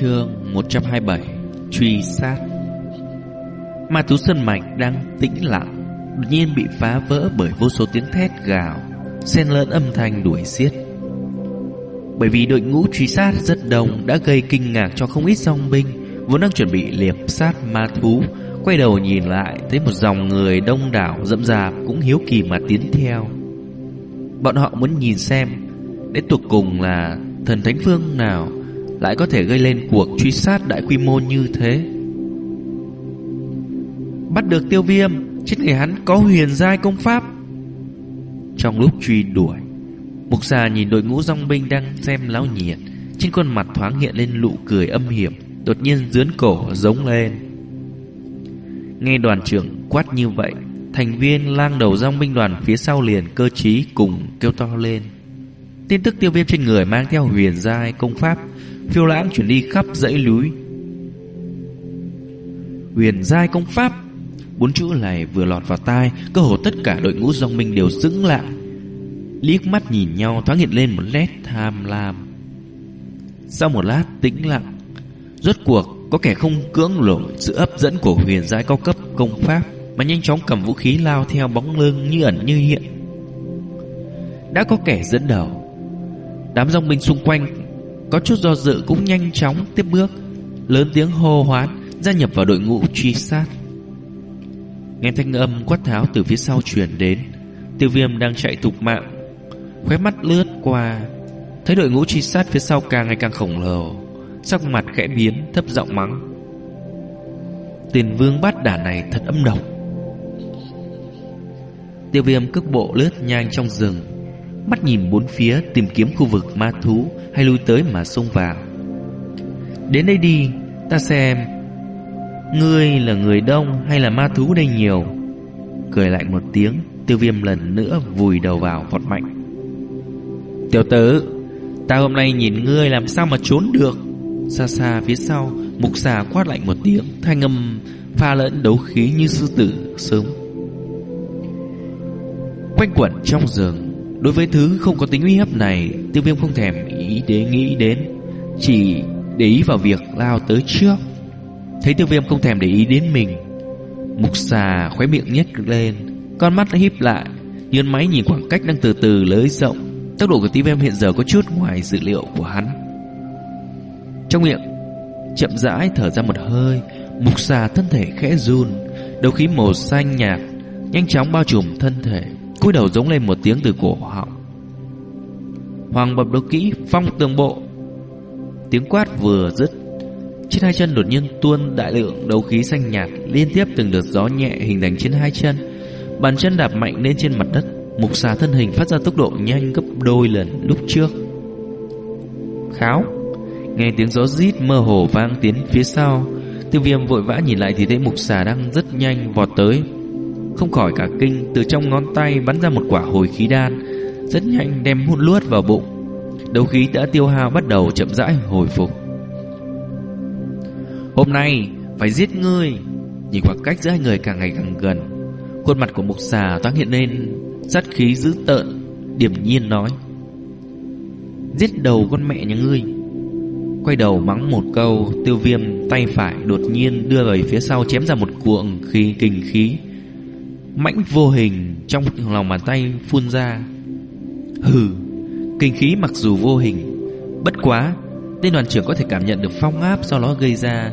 chương 127 Truy sát. Ma thú sân mạch đang tĩnh lặng, Đột nhiên bị phá vỡ bởi vô số tiếng thét gào, Xen lẫn âm thanh đuổi giết. Bởi vì đội ngũ truy sát rất đông Đã gây kinh ngạc cho không ít dòng binh, Vốn đang chuẩn bị liệp sát ma thú, Quay đầu nhìn lại Thấy một dòng người đông đảo dẫm dạp Cũng hiếu kỳ mà tiến theo. Bọn họ muốn nhìn xem, Đến tuột cùng là thần thánh phương nào lại có thể gây lên cuộc truy sát đại quy mô như thế. Bắt được tiêu viêm, trên người hắn có huyền giai công pháp. Trong lúc truy đuổi, mục già nhìn đội ngũ dòng binh đang xem lão nhiệt, trên khuôn mặt thoáng hiện lên nụ cười âm hiểm, đột nhiên dướn cổ giống lên. Nghe đoàn trưởng quát như vậy, thành viên lang đầu dòng binh đoàn phía sau liền cơ trí cùng kêu to lên. Tin tức tiêu viêm trên người mang theo huyền giai công pháp phiêu lãng chuyển đi khắp dãy núi. Huyền giai công pháp, Bốn chữ này vừa lọt vào tai, Cơ hồ tất cả đội ngũ dòng minh đều dững lại. Liếc mắt nhìn nhau, thoáng hiện lên một nét tham lam. Sau một lát tĩnh lặng, Rốt cuộc có kẻ không cưỡng nổi sự hấp dẫn của huyền giai cao cấp công pháp Mà nhanh chóng cầm vũ khí lao theo bóng lưng như ẩn như hiện. Đã có kẻ dẫn đầu. Đám dòng minh xung quanh có chút do dự cũng nhanh chóng tiếp bước. Lớn tiếng hô hoán, Gia nhập vào đội ngũ truy sát. Nghe thanh âm quát tháo từ phía sau truyền đến, Tiêu viêm đang chạy thục mạng. Khóe mắt lướt qua, Thấy đội ngũ truy sát phía sau càng ngày càng khổng lồ, Sắc mặt khẽ biến, thấp giọng mắng. Tiền vương bát đả này thật âm độc. Tiêu viêm cước bộ lướt nhanh trong rừng. Mắt nhìn bốn phía tìm kiếm khu vực ma thú Hay lui tới mà xông vào. Đến đây đi, Ta xem, Ngươi là người đông hay là ma thú đây nhiều? Cười lại một tiếng, Tiêu viêm lần nữa vùi đầu vào vọt mạnh Tiểu tử, Ta hôm nay nhìn ngươi làm sao mà trốn được? Xa xa phía sau, Mục xà quát lạnh một tiếng, Thanh âm pha lẫn đấu khí như sư tử sớm. Quanh quẩn trong giường Đối với thứ không có tính uy hiếp này, Tiêu viêm không thèm ý để nghĩ đến, Chỉ để ý vào việc lao tới trước. Thấy tiêu viêm không thèm để ý đến mình, Mục xà khóe miệng nhếch lên, Con mắt đã híp lại Nhơn máy nhìn khoảng cách đang từ từ lới rộng. Tốc độ của tiêu viêm hiện giờ có chút ngoài dự liệu của hắn. Trong miệng, Chậm rãi thở ra một hơi, Mục xà thân thể khẽ run, Đầu khí màu xanh nhạt, Nhanh chóng bao trùm thân thể cúi đầu giống lên một tiếng từ cổ họng. Hoàng bập đấu kỹ, phong tường bộ. Tiếng quát vừa dứt, Trên hai chân đột nhiên tuôn đại lượng đấu khí xanh nhạt Liên tiếp từng đợt gió nhẹ hình thành trên hai chân. Bàn chân đạp mạnh lên trên mặt đất, Mục xà thân hình phát ra tốc độ nhanh gấp đôi lần lúc trước. Kháo, Nghe tiếng gió rít mơ hồ vang tiến phía sau, Tiêu viêm vội vã nhìn lại thì thấy mục xà đang rất nhanh vọt tới không khỏi cả kinh, Từ trong ngón tay bắn ra một quả hồi khí đan, Rất nhanh đem hút luốt vào bụng. Đấu khí đã tiêu hao bắt đầu chậm rãi hồi phục. Hôm nay, phải giết ngươi. Nhìn khoảng cách giữa hai người càng ngày càng gần, Khuôn mặt của mục xà thoáng hiện lên Sát khí dữ tợn Điểm nhiên nói, Giết đầu con mẹ nhà ngươi. Quay đầu mắng một câu, Tiêu viêm tay phải đột nhiên đưa về phía sau Chém ra một cuộn khí kình khí mãnh vô hình trong lòng bàn tay phun ra. Hừ, kinh khí mặc dù vô hình, bất quá, tên đoàn trưởng có thể cảm nhận được phong áp do nó gây ra.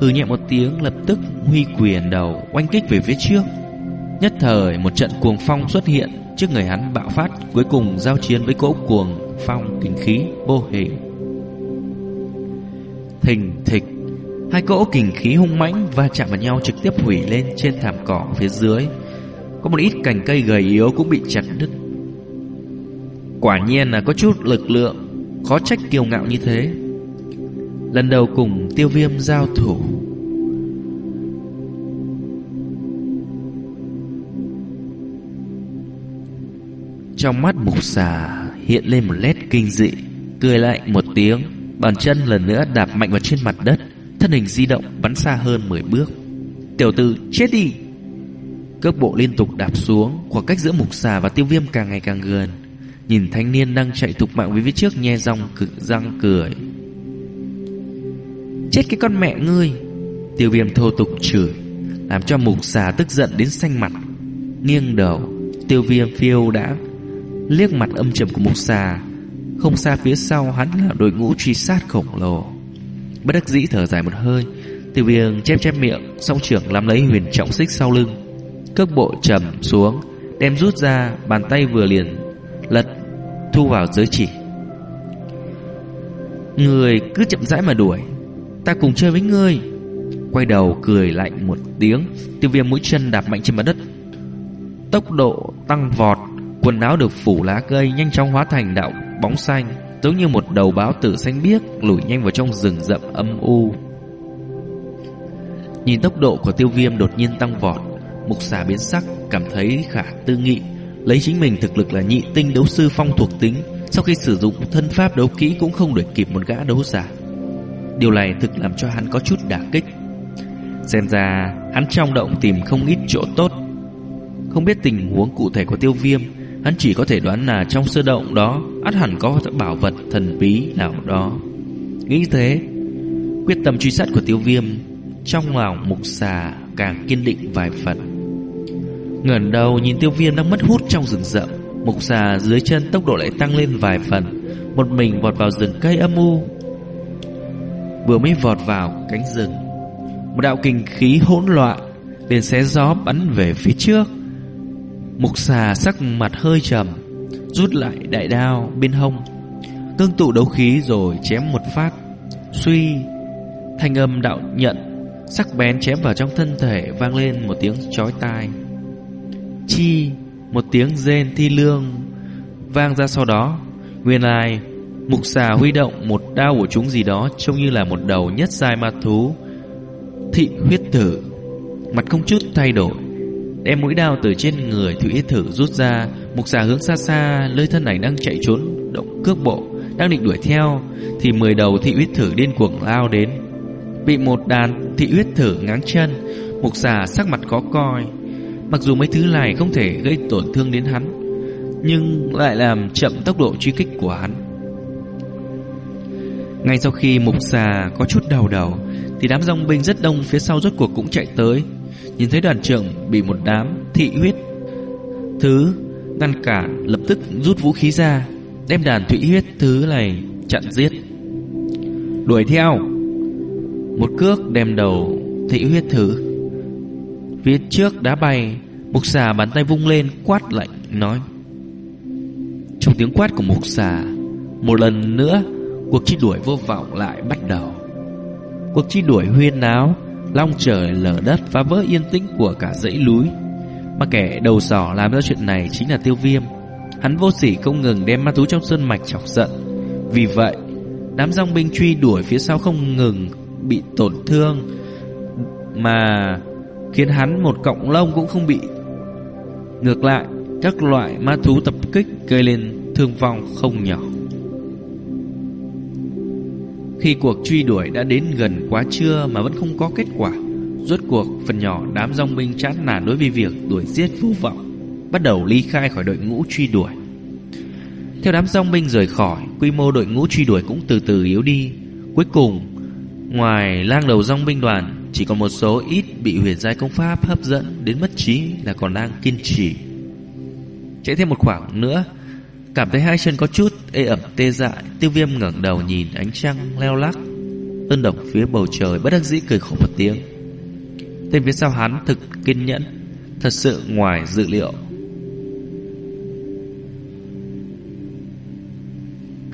Hừ nhẹ một tiếng lập tức huy quyền đầu oanh kích về phía trước. Nhất thời một trận cuồng phong xuất hiện trước người hắn bạo phát cuối cùng giao chiến với cỗ cuồng phong kinh khí vô hình. Thình thịch Hai cỗ kình khí hung mãnh va chạm vào nhau trực tiếp hủy lên trên thảm cỏ phía dưới. Có một ít cành cây gầy yếu cũng bị chặt đứt. Quả nhiên là có chút lực lượng, Khó trách kiêu ngạo như thế. Lần đầu cùng tiêu viêm giao thủ. Trong mắt mục xà hiện lên một nét kinh dị, Cười lạnh một tiếng, Bàn chân lần nữa đạp mạnh vào trên mặt đất, Thân hình di động bắn xa hơn 10 bước. Tiểu tử, chết đi! Cước bộ liên tục đạp xuống, Khoảng cách giữa mục xà và tiêu viêm càng ngày càng gần. Nhìn thanh niên đang chạy thục mạng với phía trước Nhe răng cực răng cười. Chết cái con mẹ ngươi! Tiêu viêm thô tục chửi, Làm cho mục xà tức giận đến xanh mặt, Nghiêng đầu. Tiêu viêm phiêu đã Liếc mặt âm trầm của mục xà. Không xa phía sau hắn là đội ngũ truy sát khổng lồ. Bất đắc dĩ thở dài một hơi, Tiêu viêm chép chép miệng, Song trưởng làm lấy huyền trọng xích sau lưng. Cước bộ trầm xuống, Đem rút ra, Bàn tay vừa liền, Lật, Thu vào giới chỉ. Người cứ chậm rãi mà đuổi, Ta cùng chơi với ngươi. Quay đầu cười lạnh một tiếng, Tiêu viêm mũi chân đạp mạnh trên mặt đất. Tốc độ tăng vọt, Quần áo được phủ lá cây Nhanh chóng hóa thành đạo bóng xanh, Giống như một đầu báo tử xanh biếc Lùi nhanh vào trong rừng rậm âm u. Nhìn tốc độ của tiêu viêm đột nhiên tăng vọt Mục xà biến sắc, Cảm thấy khả tư nghị, Lấy chính mình thực lực là nhị tinh đấu sư phong thuộc tính, Sau khi sử dụng thân pháp đấu kỹ Cũng không đuổi kịp một gã đấu giả. Điều này thực làm cho hắn có chút đả kích. Xem ra, hắn trong động tìm không ít chỗ tốt. Không biết tình huống cụ thể của tiêu viêm, Hắn chỉ có thể đoán là trong sơ động đó, ắt hẳn có bảo vật thần bí nào đó. Nghĩ thế, Quyết tâm truy sát của tiêu viêm, Trong lòng mục xà càng kiên định vài phần ngẩng đầu nhìn tiêu viêm đang mất hút trong rừng rậm. Mục xà dưới chân tốc độ lại tăng lên vài phần. Một mình vọt vào rừng cây âm u. Vừa mới vọt vào cánh rừng, Một đạo kinh khí hỗn loạn, liền xé gió bắn về phía trước. Mục xà sắc mặt hơi trầm, Rút lại đại đao bên hông Cương tụ đấu khí rồi chém một phát. Suy, Thanh âm đạo nhận Sắc bén chém vào trong thân thể, Vang lên một tiếng chói tai. Chi Một tiếng rên thi lương. Vang ra sau đó, Nguyên lai, Mục xà huy động một đao của chúng gì đó Trông như là một đầu nhất sai ma thú. Thị huyết tử, Mặt không chút thay đổi, Đem mũi đao từ trên người Thủy huyết Thử rút ra. Mục xà hướng xa xa Lơi thân ảnh đang chạy trốn, Động cước bộ, Đang định đuổi theo, Thì mười đầu thị huyết thử điên cuồng lao đến. Bị một đàn thị huyết thử ngáng chân, Mục xà sắc mặt khó coi. Mặc dù mấy thứ này không thể gây tổn thương đến hắn, Nhưng lại làm chậm tốc độ truy kích của hắn. Ngay sau khi mục xà có chút đầu đầu, Thì đám dòng binh rất đông phía sau rốt cuộc cũng chạy tới. Nhìn thấy đoàn trưởng bị một đám thị huyết thứ ngăn cản lập tức rút vũ khí ra, đem đàn thủy huyết thứ này chặn giết. Đuổi theo! Một cước đem đầu thị huyết thứ phía trước đá bay mục xà bàn tay vung lên quát lạnh nói trong tiếng quát của mục xà một lần nữa cuộc truy đuổi vô vọng lại bắt đầu cuộc truy đuổi huyên náo long trời lở đất phá vỡ yên tĩnh của cả dãy núi. Mà kẻ đầu sỏ làm ra chuyện này chính là tiêu viêm. Hắn vô sỉ không ngừng đem ma thú trong sơn mạch chọc giận. Vì vậy, đám dòng binh truy đuổi phía sau không ngừng bị tổn thương mà khiến hắn một cọng lông cũng không bị. Ngược lại, các loại ma thú tập kích gây lên thương vong không nhỏ. Khi cuộc truy đuổi đã đến gần quá trưa mà vẫn không có kết quả, rốt cuộc phần nhỏ đám dòng binh chán nản đối với việc đuổi giết vô vọng, bắt đầu ly khai khỏi đội ngũ truy đuổi. Theo đám dòng binh rời khỏi, quy mô đội ngũ truy đuổi cũng từ từ yếu đi. Cuối cùng, ngoài lang đầu dòng binh đoàn, chỉ còn một số ít bị huyền giai công pháp hấp dẫn đến mất trí là còn đang kiên trì. Chạy thêm một khoảng nữa, Cảm thấy hai chân có chút ê ẩm tê dại Tiêu viêm ngẩng đầu nhìn ánh trăng leo lắc Ân độc phía bầu trời Bất đắc dĩ cười khổ một tiếng Tên phía sau hắn thực kiên nhẫn Thật sự ngoài dự liệu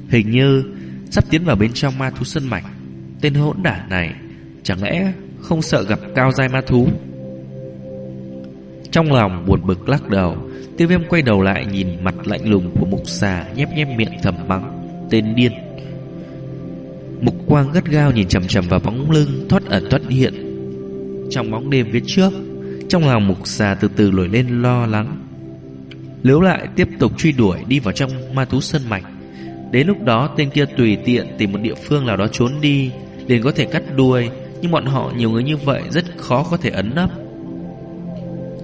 Hình như Sắp tiến vào bên trong ma thú sân mạch Tên hỗn đả này Chẳng lẽ không sợ gặp cao giai ma thú. Trong lòng buồn bực lắc đầu, Tiêu viêm quay đầu lại nhìn mặt lạnh lùng của mục xà nhép nhép miệng thầm mắng, Tên điên. Mục quang gắt gao nhìn chầm chầm vào bóng lưng thoát ẩn thoát hiện. Trong bóng đêm phía trước, Trong lòng mục xà từ từ nổi lên lo lắng. Nếu lại tiếp tục truy đuổi đi vào trong ma thú sân mạch. Đến lúc đó, tên kia tùy tiện tìm một địa phương nào đó trốn đi, liền có thể cắt đuôi nhưng bọn họ nhiều người như vậy rất khó có thể ấn nấp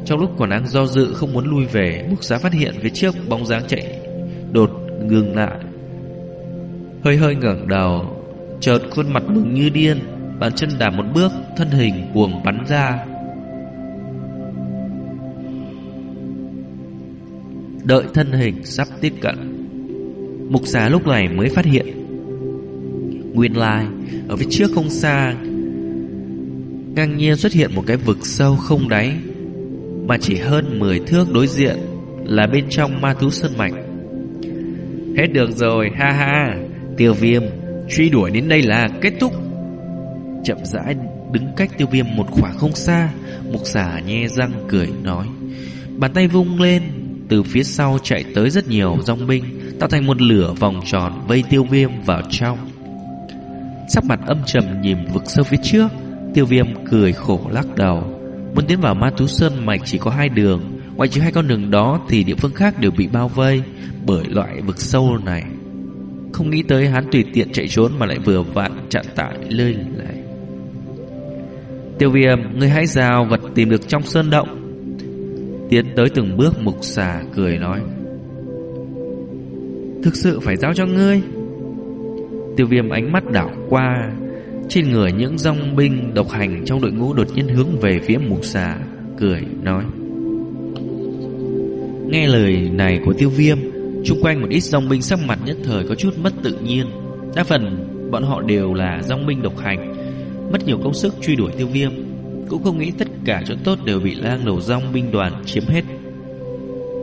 trong lúc còn đang do dự không muốn lui về, Mục giá phát hiện phía trước bóng dáng chạy Đột ngừng lại. Hơi hơi ngẩng đầu, Chợt khuôn mặt mừng như điên, Bàn chân đạp một bước, Thân hình cuồng bắn ra. Đợi thân hình sắp tiếp cận, Mục giá lúc này mới phát hiện, Nguyên lai, Ở phía trước không xa Ngang nhiên xuất hiện một cái vực sâu không đáy, Mà chỉ hơn 10 thước đối diện Là bên trong ma thú sơn mạch. Hết được rồi, ha ha, Tiêu viêm, Truy đuổi đến đây là kết thúc. Chậm rãi đứng cách tiêu viêm một khoảng không xa, Mục xà nhe răng cười nói. Bàn tay vung lên, Từ phía sau chạy tới rất nhiều dòng binh, Tạo thành một lửa vòng tròn Vây tiêu viêm vào trong. Sắc mặt âm trầm nhìn vực sâu phía trước Tiêu viêm cười khổ lắc đầu. Muốn tiến vào ma thú sơn mạch chỉ có hai đường Ngoài trừ hai con đường đó Thì địa phương khác đều bị bao vây Bởi loại vực sâu này. Không nghĩ tới hắn tùy tiện chạy trốn Mà lại vừa vặn chặn tại lơi lại Tiêu viêm, Ngươi hãy rào vật tìm được trong sơn động. Tiến tới từng bước mục xà cười nói. Thực sự phải giao cho ngươi. Tiêu viêm ánh mắt đảo qua. Trên người những dòng binh độc hành Trong đội ngũ đột nhiên hướng về phía mục xà, Cười nói. Nghe lời này của tiêu viêm Trung quanh một ít dòng binh sắc mặt nhất thời Có chút mất tự nhiên. Đa phần bọn họ đều là dòng binh độc hành, Mất nhiều công sức truy đuổi tiêu viêm, Cũng không nghĩ tất cả chỗ tốt Đều bị lang đầu dòng binh đoàn chiếm hết.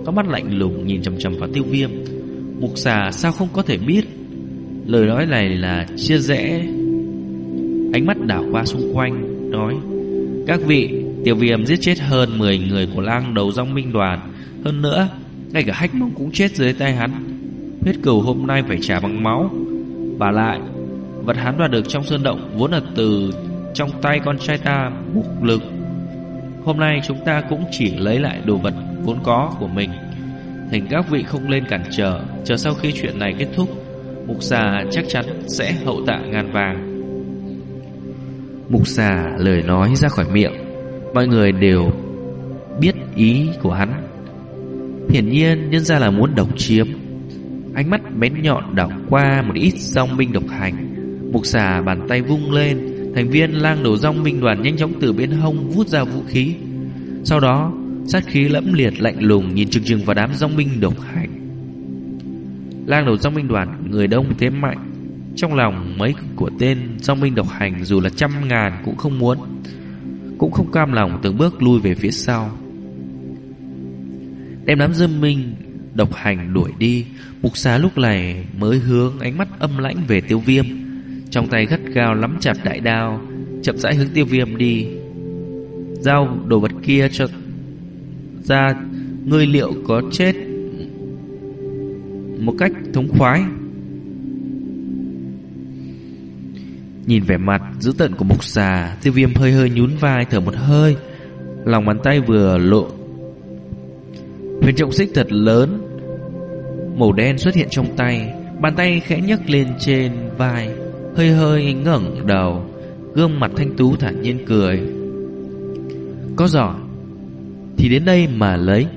Có mắt lạnh lùng nhìn chầm chầm vào tiêu viêm. Mục xà sao không có thể biết? Lời nói này là chia rẽ Ánh mắt đảo qua xung quanh, Nói, Các vị, Tiểu viêm giết chết hơn 10 người của lang đầu dòng minh đoàn. Hơn nữa, Ngay cả hách mông cũng chết dưới tay hắn. Huyết cửu hôm nay phải trả bằng máu. Và lại, Vật hắn đoạt được trong sơn động Vốn là từ trong tay con trai ta, Mục lực. Hôm nay chúng ta cũng chỉ lấy lại đồ vật vốn có của mình. Thỉnh các vị không lên cản trở, Chờ sau khi chuyện này kết thúc, Mục già chắc chắn sẽ hậu tạ ngàn vàng. Mục xà lời nói ra khỏi miệng. Mọi người đều biết ý của hắn. Hiển nhiên, nhân ra là muốn độc chiếm. Ánh mắt bén nhọn đảo qua một ít song binh độc hành. Mục xà bàn tay vung lên, Thành viên lang đầu rong minh đoàn nhanh chóng từ bên hông vút ra vũ khí. Sau đó, sát khí lẫm liệt lạnh lùng nhìn trừng chừng vào đám rong minh độc hành. Lang đầu rong minh đoàn, người đông thế mạnh trong lòng mấy của tên dòng minh độc hành Dù là trăm ngàn cũng không muốn, Cũng không cam lòng từng bước lui về phía sau. Đem đám dương minh độc hành đuổi đi, Mục xá lúc này mới hướng ánh mắt âm lãnh về tiêu viêm. Trong tay gắt gao lắm chặt đại đao, Chậm rãi hướng tiêu viêm đi. Giao đồ vật kia cho ra, Ngươi liệu có chết một cách thống khoái. Nhìn vẻ mặt dữ tợn của mục xà, tiêu viêm hơi hơi nhún vai thở một hơi. Lòng bàn tay vừa lộ. Huyền trọng xích thật lớn, màu đen xuất hiện trong tay. Bàn tay khẽ nhấc lên trên vai, hơi hơi ngẩng đầu, gương mặt thanh tú thản nhiên cười. Có giỏi, thì đến đây mà lấy.